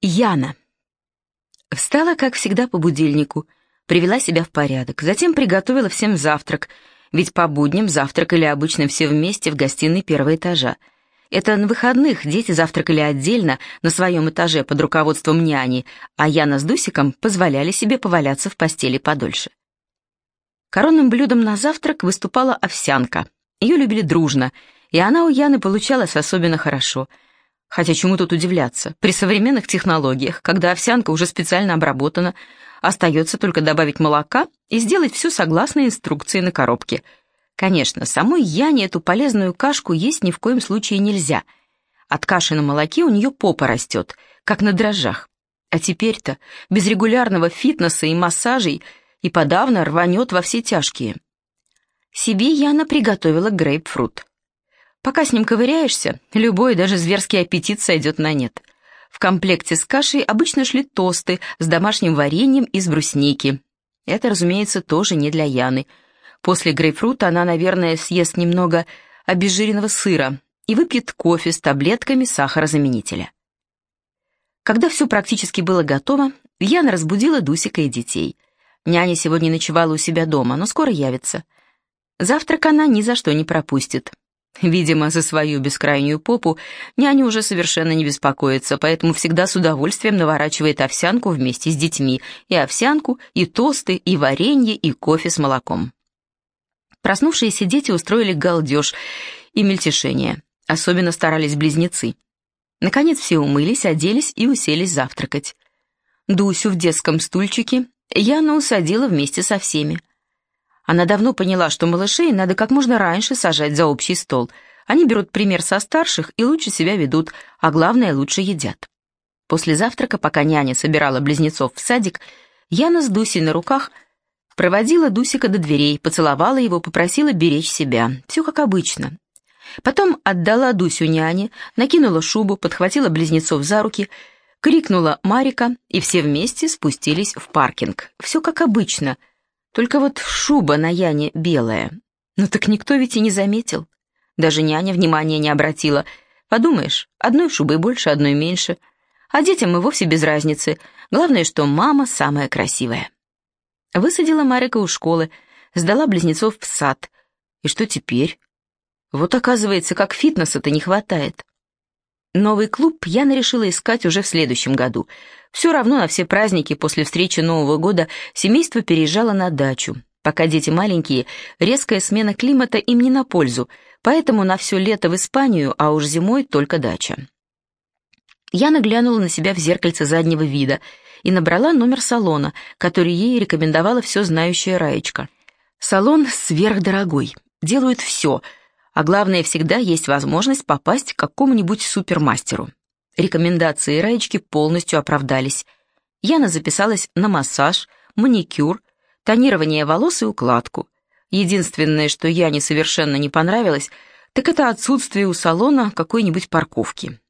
Яна. Встала, как всегда, по будильнику, привела себя в порядок, затем приготовила всем завтрак, ведь по будням завтракали обычно все вместе в гостиной первого этажа. Это на выходных дети завтракали отдельно на своем этаже под руководством няни, а Яна с Дусиком позволяли себе поваляться в постели подольше. Коронным блюдом на завтрак выступала овсянка. Ее любили дружно, и она у Яны получалась особенно хорошо — Хотя чему тут удивляться? При современных технологиях, когда овсянка уже специально обработана, остается только добавить молока и сделать все согласно инструкции на коробке. Конечно, самой Яне эту полезную кашку есть ни в коем случае нельзя. От каши на молоке у нее попа растет, как на дрожжах. А теперь-то, без регулярного фитнеса и массажей, и подавно рванет во все тяжкие. Себе Яна приготовила грейпфрут. Пока с ним ковыряешься, любой, даже зверский аппетит сойдет на нет. В комплекте с кашей обычно шли тосты с домашним вареньем из брусники. Это, разумеется, тоже не для Яны. После грейпфрута она, наверное, съест немного обезжиренного сыра и выпьет кофе с таблетками сахарозаменителя. Когда все практически было готово, Яна разбудила Дусика и детей. Няня сегодня ночевала у себя дома, но скоро явится. Завтрак она ни за что не пропустит. Видимо, за свою бескрайнюю попу няня уже совершенно не беспокоится, поэтому всегда с удовольствием наворачивает овсянку вместе с детьми. И овсянку, и тосты, и варенье, и кофе с молоком. Проснувшиеся дети устроили галдеж и мельтешение. Особенно старались близнецы. Наконец все умылись, оделись и уселись завтракать. Дусю в детском стульчике Яна усадила вместе со всеми. Она давно поняла, что малышей надо как можно раньше сажать за общий стол. Они берут пример со старших и лучше себя ведут, а главное, лучше едят. После завтрака, пока няня собирала близнецов в садик, Яна с Дусей на руках проводила Дусика до дверей, поцеловала его, попросила беречь себя. Все как обычно. Потом отдала Дусю няне, накинула шубу, подхватила близнецов за руки, крикнула Марика, и все вместе спустились в паркинг. Все как обычно — только вот шуба на Яне белая. Ну так никто ведь и не заметил. Даже няня внимания не обратила. Подумаешь, одной шубы больше, одной меньше. А детям и вовсе без разницы. Главное, что мама самая красивая. Высадила Марика у школы, сдала близнецов в сад. И что теперь? Вот оказывается, как фитнеса-то не хватает. Новый клуб Яна решила искать уже в следующем году. Все равно на все праздники после встречи Нового года семейство переезжало на дачу. Пока дети маленькие, резкая смена климата им не на пользу, поэтому на все лето в Испанию, а уж зимой только дача. Яна глянула на себя в зеркальце заднего вида и набрала номер салона, который ей рекомендовала все знающая Раечка. Салон сверхдорогой, делают все — а главное, всегда есть возможность попасть к какому-нибудь супермастеру. Рекомендации Раечки полностью оправдались. Яна записалась на массаж, маникюр, тонирование волос и укладку. Единственное, что Яне совершенно не понравилось, так это отсутствие у салона какой-нибудь парковки.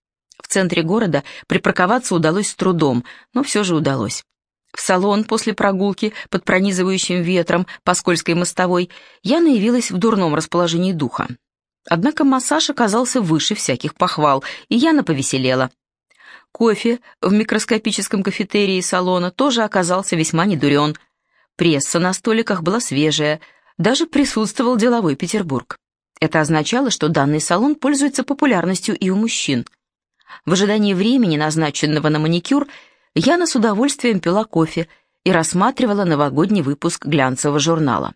В центре города припарковаться удалось с трудом, но все же удалось. В салон после прогулки под пронизывающим ветром по скользкой мостовой Яна явилась в дурном расположении духа. Однако массаж оказался выше всяких похвал, и Яна повеселела. Кофе в микроскопическом кафетерии салона тоже оказался весьма недурен. Пресса на столиках была свежая, даже присутствовал деловой Петербург. Это означало, что данный салон пользуется популярностью и у мужчин. В ожидании времени, назначенного на маникюр, Яна с удовольствием пила кофе и рассматривала новогодний выпуск глянцевого журнала.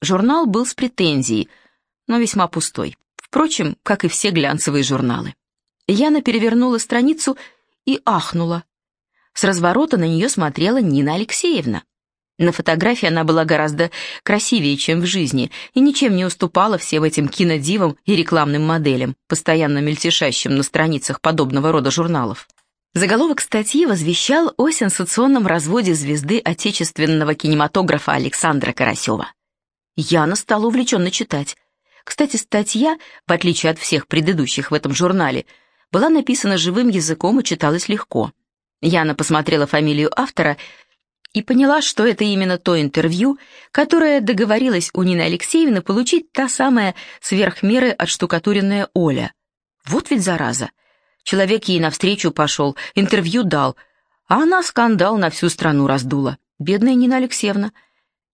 Журнал был с претензией, но весьма пустой. Впрочем, как и все глянцевые журналы. Яна перевернула страницу и ахнула. С разворота на нее смотрела Нина Алексеевна. На фотографии она была гораздо красивее, чем в жизни, и ничем не уступала всем этим кинодивам и рекламным моделям, постоянно мельтешащим на страницах подобного рода журналов. Заголовок статьи возвещал о сенсационном разводе звезды отечественного кинематографа Александра Карасева. Яна стала увлеченно читать. Кстати, статья, в отличие от всех предыдущих в этом журнале, была написана живым языком и читалась легко. Яна посмотрела фамилию автора и поняла, что это именно то интервью, которое договорилась у Нины Алексеевны получить та самая сверхмеры отштукатуренная Оля. Вот ведь зараза! Человек ей навстречу пошел, интервью дал, а она скандал на всю страну раздула. Бедная Нина Алексеевна.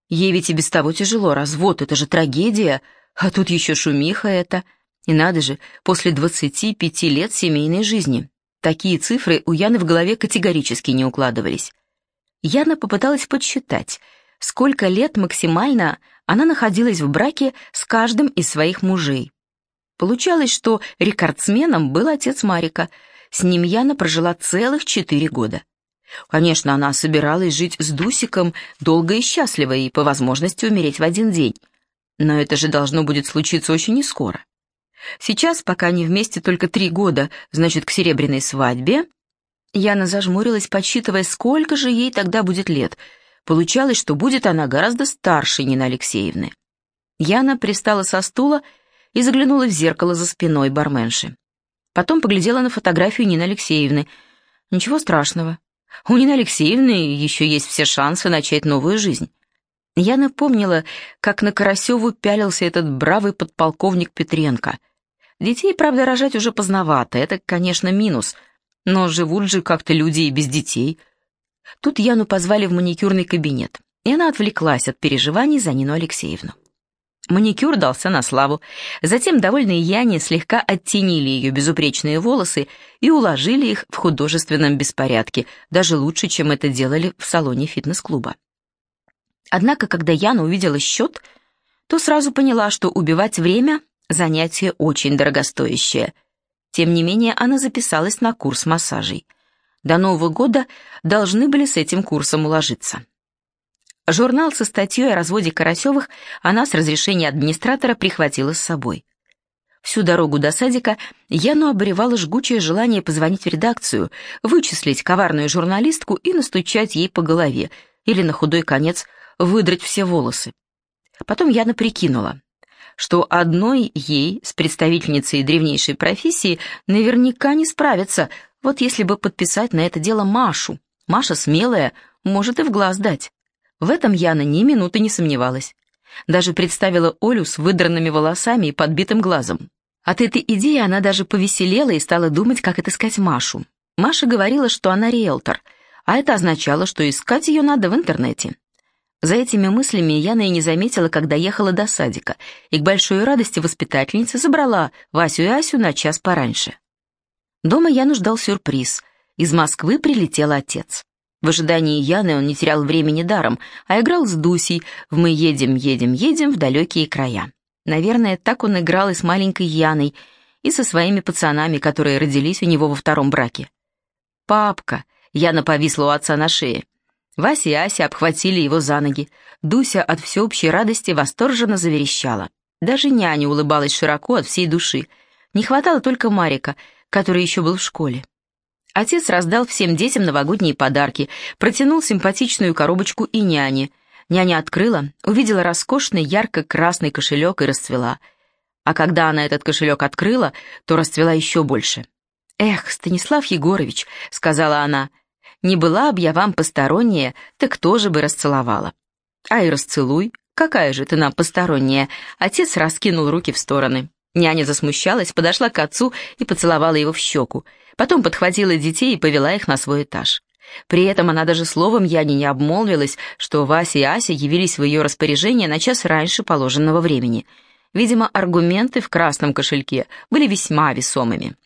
Ей ведь и без того тяжело, развод — это же трагедия, а тут еще шумиха это. И надо же, после 25 лет семейной жизни. Такие цифры у Яны в голове категорически не укладывались. Яна попыталась подсчитать, сколько лет максимально она находилась в браке с каждым из своих мужей. Получалось, что рекордсменом был отец Марика. С ним Яна прожила целых четыре года. Конечно, она собиралась жить с Дусиком долго и счастливо и по возможности умереть в один день. Но это же должно будет случиться очень нескоро. Сейчас, пока они вместе только три года, значит, к серебряной свадьбе, Яна зажмурилась, подсчитывая, сколько же ей тогда будет лет. Получалось, что будет она гораздо старше Нины Алексеевны. Яна пристала со стула и заглянула в зеркало за спиной барменши. Потом поглядела на фотографию Нины Алексеевны. Ничего страшного. У Нины Алексеевны еще есть все шансы начать новую жизнь. Яна помнила, как на Карасеву пялился этот бравый подполковник Петренко. Детей, правда, рожать уже поздновато, это, конечно, минус — но живут же как-то люди и без детей. Тут Яну позвали в маникюрный кабинет, и она отвлеклась от переживаний за Нину Алексеевну. Маникюр дался на славу. Затем довольные Яне слегка оттенили ее безупречные волосы и уложили их в художественном беспорядке, даже лучше, чем это делали в салоне фитнес-клуба. Однако, когда Яна увидела счет, то сразу поняла, что убивать время — занятие очень дорогостоящее — тем не менее, она записалась на курс массажей. До Нового года должны были с этим курсом уложиться. Журнал со статьей о разводе Карасевых она с разрешения администратора прихватила с собой. Всю дорогу до садика Яну обревало жгучее желание позвонить в редакцию, вычислить коварную журналистку и настучать ей по голове, или на худой конец выдрать все волосы. Потом Яна прикинула что одной ей, с представительницей древнейшей профессии, наверняка не справится, вот если бы подписать на это дело Машу. Маша смелая, может и в глаз дать. В этом Яна ни минуты не сомневалась. Даже представила Олю с выдранными волосами и подбитым глазом. От этой идеи она даже повеселела и стала думать, как отыскать Машу. Маша говорила, что она риэлтор, а это означало, что искать ее надо в интернете. За этими мыслями Яна и не заметила, когда ехала до садика, и к большой радости воспитательница забрала Васю и Асю на час пораньше. Дома Яну ждал сюрприз. Из Москвы прилетел отец. В ожидании Яны он не терял времени даром, а играл с Дусей в «Мы едем, едем, едем» в далекие края. Наверное, так он играл и с маленькой Яной, и со своими пацанами, которые родились у него во втором браке. «Папка!» — Яна повисла у отца на шее. Вася и Ася обхватили его за ноги. Дуся от всеобщей радости восторженно заверещала. Даже няня улыбалась широко от всей души. Не хватало только Марика, который еще был в школе. Отец раздал всем детям новогодние подарки, протянул симпатичную коробочку и няне. Няня открыла, увидела роскошный ярко-красный кошелек и расцвела. А когда она этот кошелек открыла, то расцвела еще больше. «Эх, Станислав Егорович», — сказала она, не была б я вам посторонняя, так тоже бы расцеловала. Ай, расцелуй, какая же ты нам посторонняя? Отец раскинул руки в стороны. Няня засмущалась, подошла к отцу и поцеловала его в щеку. Потом подхватила детей и повела их на свой этаж. При этом она даже словом Яне не обмолвилась, что Вася и Ася явились в ее распоряжение на час раньше положенного времени. Видимо, аргументы в красном кошельке были весьма весомыми.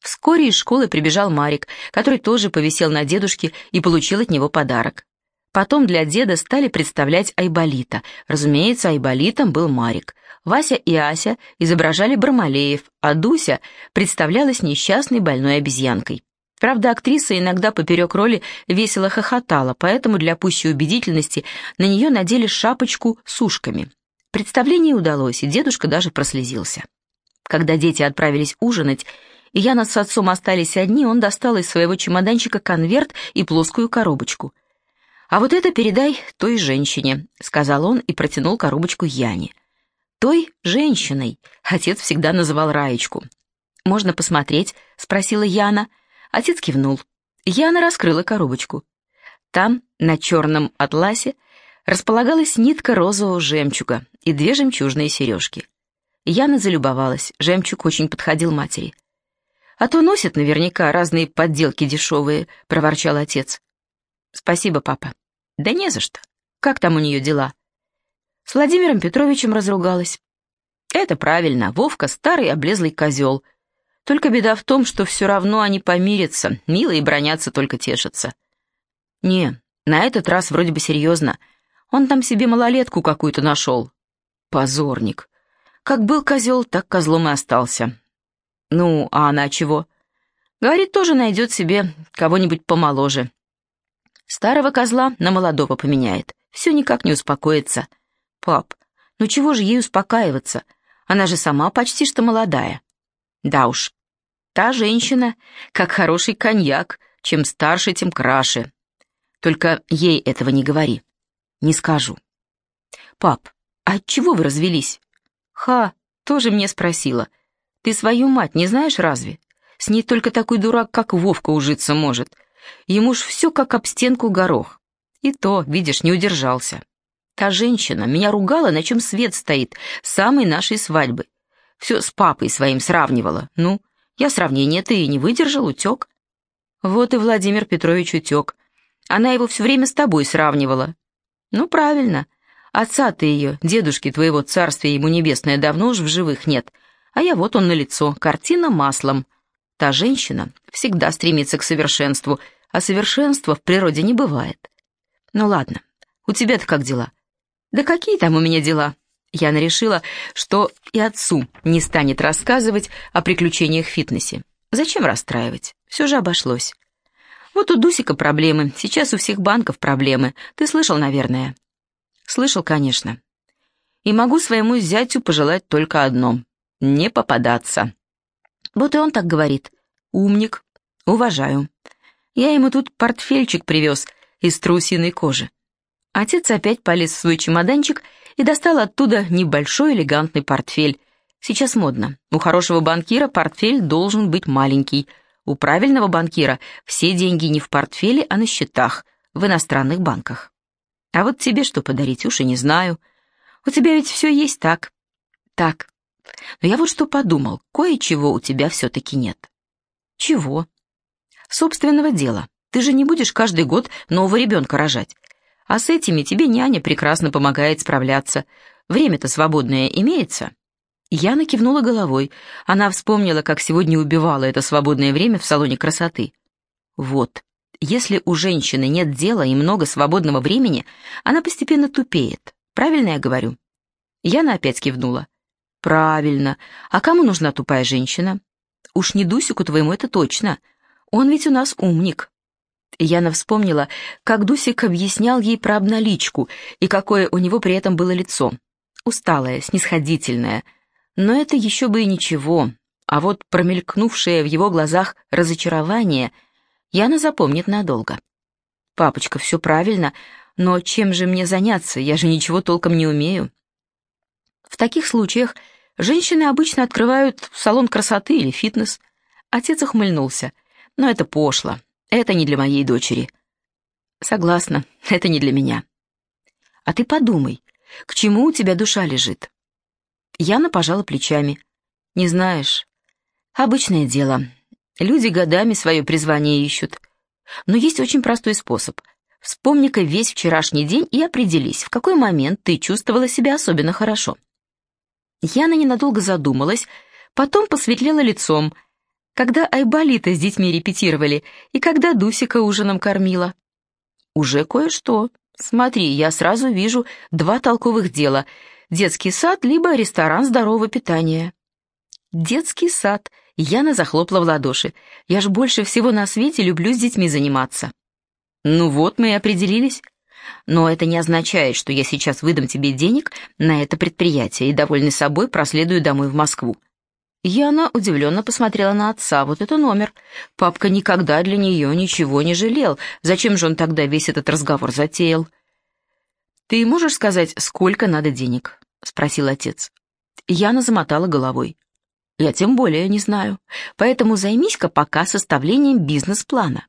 Вскоре из школы прибежал Марик, который тоже повисел на дедушке и получил от него подарок. Потом для деда стали представлять Айболита. Разумеется, Айболитом был Марик. Вася и Ася изображали Бармалеев, а Дуся представлялась несчастной больной обезьянкой. Правда, актриса иногда поперек роли весело хохотала, поэтому для пущей убедительности на нее надели шапочку с ушками. Представление удалось, и дедушка даже прослезился. Когда дети отправились ужинать, Яна с отцом остались одни, он достал из своего чемоданчика конверт и плоскую коробочку. «А вот это передай той женщине», — сказал он и протянул коробочку Яне. «Той женщиной», — отец всегда называл Раечку. «Можно посмотреть?» — спросила Яна. Отец кивнул. Яна раскрыла коробочку. Там, на черном атласе, располагалась нитка розового жемчуга и две жемчужные сережки. Яна залюбовалась, жемчуг очень подходил матери. А то носят наверняка разные подделки дешевые», — проворчал отец. «Спасибо, папа». «Да не за что. Как там у нее дела?» С Владимиром Петровичем разругалась. «Это правильно. Вовка — старый облезлый козел. Только беда в том, что все равно они помирятся, милые бронятся, только тешатся». «Не, на этот раз вроде бы серьезно. Он там себе малолетку какую-то нашел. Позорник. Как был козел, так козлом и остался. Ну, а она чего? Говорит, тоже найдет себе кого-нибудь помоложе. Старого козла на молодого поменяет. Все никак не успокоится. Пап, ну чего же ей успокаиваться? Она же сама почти что молодая. Да уж, та женщина, как хороший коньяк, чем старше, тем краше. Только ей этого не говори. Не скажу. Пап, а чего вы развелись? Ха, тоже мне спросила. Ты свою мать не знаешь разве? С ней только такой дурак, как Вовка, ужиться может. Ему ж все как об стенку горох. И то, видишь, не удержался. Та женщина меня ругала, на чем свет стоит, самой нашей свадьбы. Все с папой своим сравнивала. Ну, я сравнение-то и не выдержал, утек. Вот и Владимир Петрович утек. Она его все время с тобой сравнивала. Ну, правильно. Отца-то ее, дедушки твоего царствия ему небесное, давно уж в живых нет. А я вот он на лицо, картина маслом. Та женщина всегда стремится к совершенству, а совершенства в природе не бывает. Ну ладно, у тебя-то как дела? Да какие там у меня дела? Яна решила, что и отцу не станет рассказывать о приключениях в фитнесе. Зачем расстраивать? Все же обошлось. Вот у Дусика проблемы, сейчас у всех банков проблемы. Ты слышал, наверное? Слышал, конечно. И могу своему зятю пожелать только одно — не попадаться. Вот и он так говорит. Умник. Уважаю. Я ему тут портфельчик привез из трусиной кожи. Отец опять полез в свой чемоданчик и достал оттуда небольшой элегантный портфель. Сейчас модно. У хорошего банкира портфель должен быть маленький — у правильного банкира все деньги не в портфеле, а на счетах, в иностранных банках. А вот тебе что подарить, уж и не знаю. У тебя ведь все есть так. Так. Но я вот что подумал, кое-чего у тебя все-таки нет. Чего? Собственного дела. Ты же не будешь каждый год нового ребенка рожать. А с этими тебе няня прекрасно помогает справляться. Время-то свободное имеется. Яна кивнула головой. Она вспомнила, как сегодня убивала это свободное время в салоне красоты. Вот, если у женщины нет дела и много свободного времени, она постепенно тупеет. Правильно я говорю? Яна опять кивнула. Правильно. А кому нужна тупая женщина? Уж не Дусику твоему это точно. Он ведь у нас умник. Яна вспомнила, как Дусик объяснял ей про обналичку и какое у него при этом было лицо. Усталое, снисходительное — но это еще бы и ничего, а вот промелькнувшее в его глазах разочарование Яна запомнит надолго. «Папочка, все правильно, но чем же мне заняться? Я же ничего толком не умею». В таких случаях женщины обычно открывают салон красоты или фитнес. Отец ухмыльнулся. «Но это пошло. Это не для моей дочери». «Согласна, это не для меня». «А ты подумай, к чему у тебя душа лежит? Яна пожала плечами. «Не знаешь. Обычное дело. Люди годами свое призвание ищут. Но есть очень простой способ. Вспомни-ка весь вчерашний день и определись, в какой момент ты чувствовала себя особенно хорошо». Яна ненадолго задумалась, потом посветлела лицом, когда Айболита с детьми репетировали и когда Дусика ужином кормила. «Уже кое-что. Смотри, я сразу вижу два толковых дела — детский сад, либо ресторан здорового питания. Детский сад. Яна захлопала в ладоши. Я ж больше всего на свете люблю с детьми заниматься. Ну вот, мы и определились. Но это не означает, что я сейчас выдам тебе денег на это предприятие и, довольный собой, проследую домой в Москву. Яна удивленно посмотрела на отца. Вот это номер. Папка никогда для нее ничего не жалел. Зачем же он тогда весь этот разговор затеял? «Ты можешь сказать, сколько надо денег?» — спросил отец. Яна замотала головой. «Я тем более не знаю, поэтому займись-ка пока составлением бизнес-плана».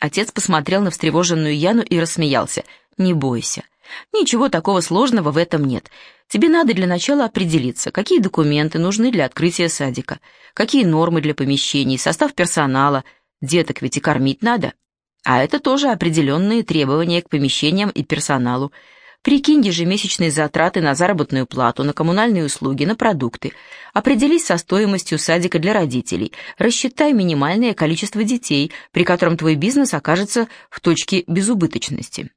Отец посмотрел на встревоженную Яну и рассмеялся. Не бойся. Ничего такого сложного в этом нет. Тебе надо для начала определиться, какие документы нужны для открытия садика, какие нормы для помещений, состав персонала. Деток ведь и кормить надо. А это тоже определенные требования к помещениям и персоналу. Прикинь ежемесячные затраты на заработную плату, на коммунальные услуги, на продукты. Определись со стоимостью садика для родителей. Рассчитай минимальное количество детей, при котором твой бизнес окажется в точке безубыточности.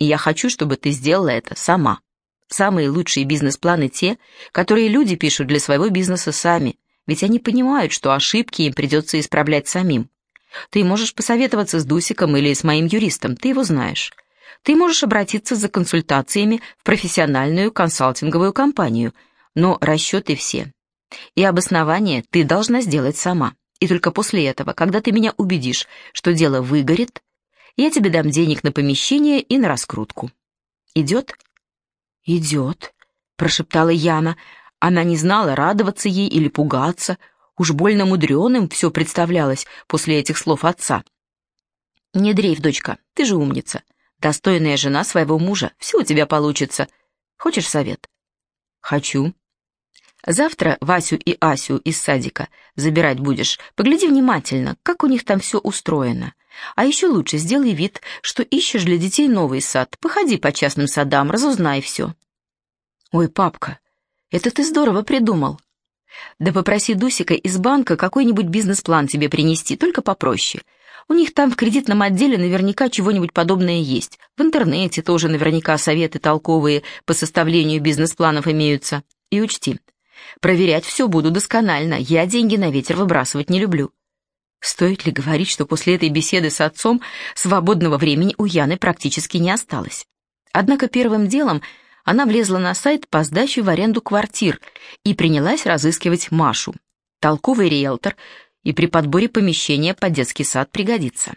И я хочу, чтобы ты сделала это сама. Самые лучшие бизнес-планы те, которые люди пишут для своего бизнеса сами, ведь они понимают, что ошибки им придется исправлять самим. Ты можешь посоветоваться с Дусиком или с моим юристом, ты его знаешь. Ты можешь обратиться за консультациями в профессиональную консалтинговую компанию, но расчеты все. И обоснование ты должна сделать сама. И только после этого, когда ты меня убедишь, что дело выгорит, я тебе дам денег на помещение и на раскрутку. Идет? Идет, прошептала Яна. Она не знала, радоваться ей или пугаться. Уж больно мудреным все представлялось после этих слов отца. «Не дрейф, дочка, ты же умница. Достойная жена своего мужа, все у тебя получится. Хочешь совет?» «Хочу», Завтра Васю и Асю из садика забирать будешь. Погляди внимательно, как у них там все устроено. А еще лучше сделай вид, что ищешь для детей новый сад. Походи по частным садам, разузнай все. Ой, папка, это ты здорово придумал. Да попроси Дусика из банка какой-нибудь бизнес-план тебе принести, только попроще. У них там в кредитном отделе наверняка чего-нибудь подобное есть. В интернете тоже наверняка советы толковые по составлению бизнес-планов имеются. И учти, проверять все буду досконально, я деньги на ветер выбрасывать не люблю. Стоит ли говорить, что после этой беседы с отцом свободного времени у Яны практически не осталось? Однако первым делом она влезла на сайт по сдаче в аренду квартир и принялась разыскивать Машу. Толковый риэлтор и при подборе помещения под детский сад пригодится.